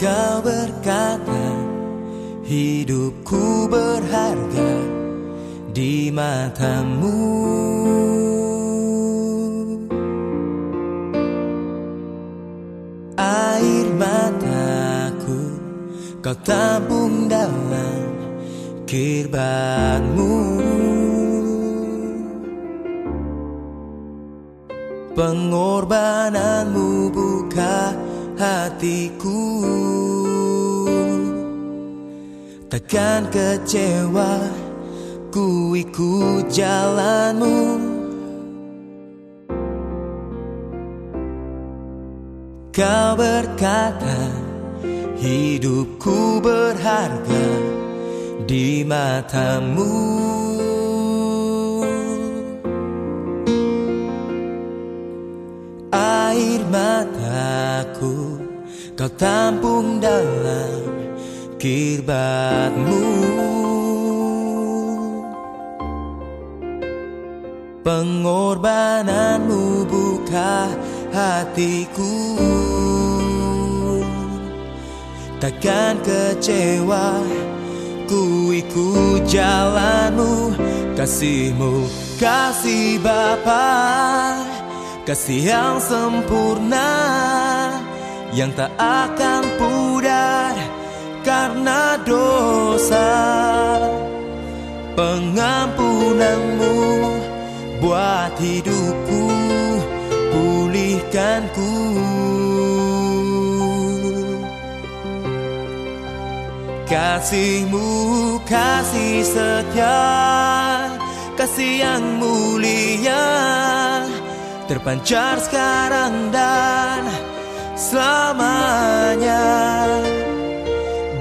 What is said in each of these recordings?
Kau berkata hidupku berharga di matamu. Kau tampung dalam kirbatmu Pengorbananmu buka hatiku. Takkan kecewa ku ikut jalanmu. Kau berkata hidupku berharga di matamu. Air mataku kau tampung dalam kirbatmu. Pengorbananmu buka hatiku Takkan kecewa ku ikut jalanmu. Kasihmu kasih Bapa. Kasih yang sempurna Yang tak akan pudar karena dosa. Pengampunanmu buat hidupku Pulihkanku Kasihmu kasih setia. Kasih yang mulia. Terpancar sekarang dan selamanya.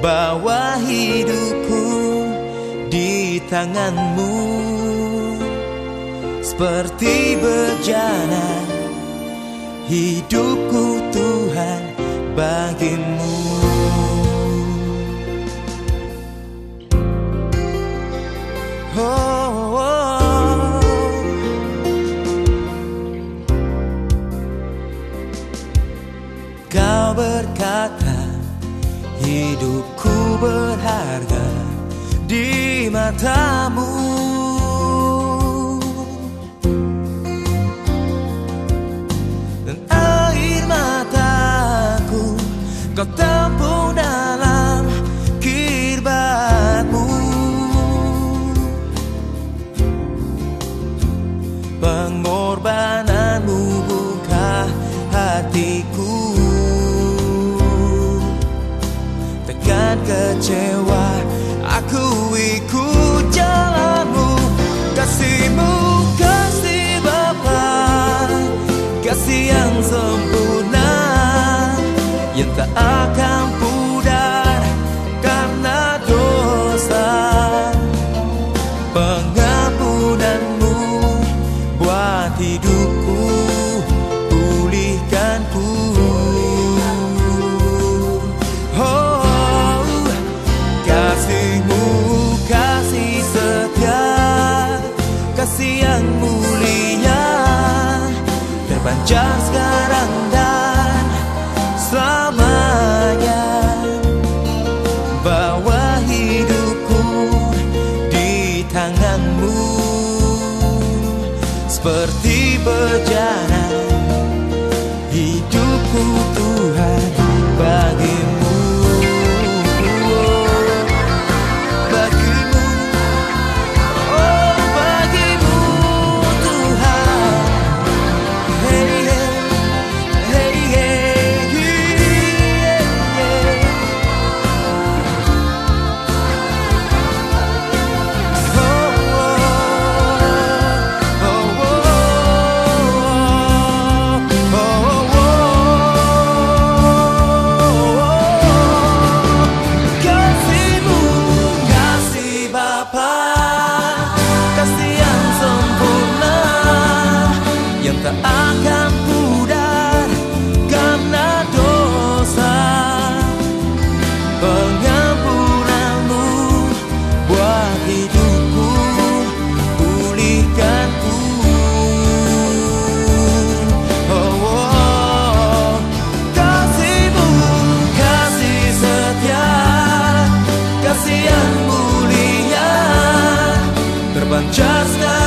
Bawa hidupku di tanganmu. Seperti bejana Hidupku Tuhan bagimu oh, oh. Kau berkata Hidupku berharga di matamu Dan air mataku kau tampung Takkan kecewa. Aku ikut jalanmu. Kasihmu kasih Bapa. Kasih yang sempurna Yang tak akan pudar Karena dosa. Pengampunanmu Buat hidupku Pulihkanku Oh Kasih yang mulia. Terpancar sekarang dan selamanya. Bawa hidupku di tanganmu. Seperti bejana tak akan pudar karena dosa. Pengampunanmu buat hidupku pulihkanku. Oh, oh, kasihmu kasih setia kasih yang mulia. Terpancar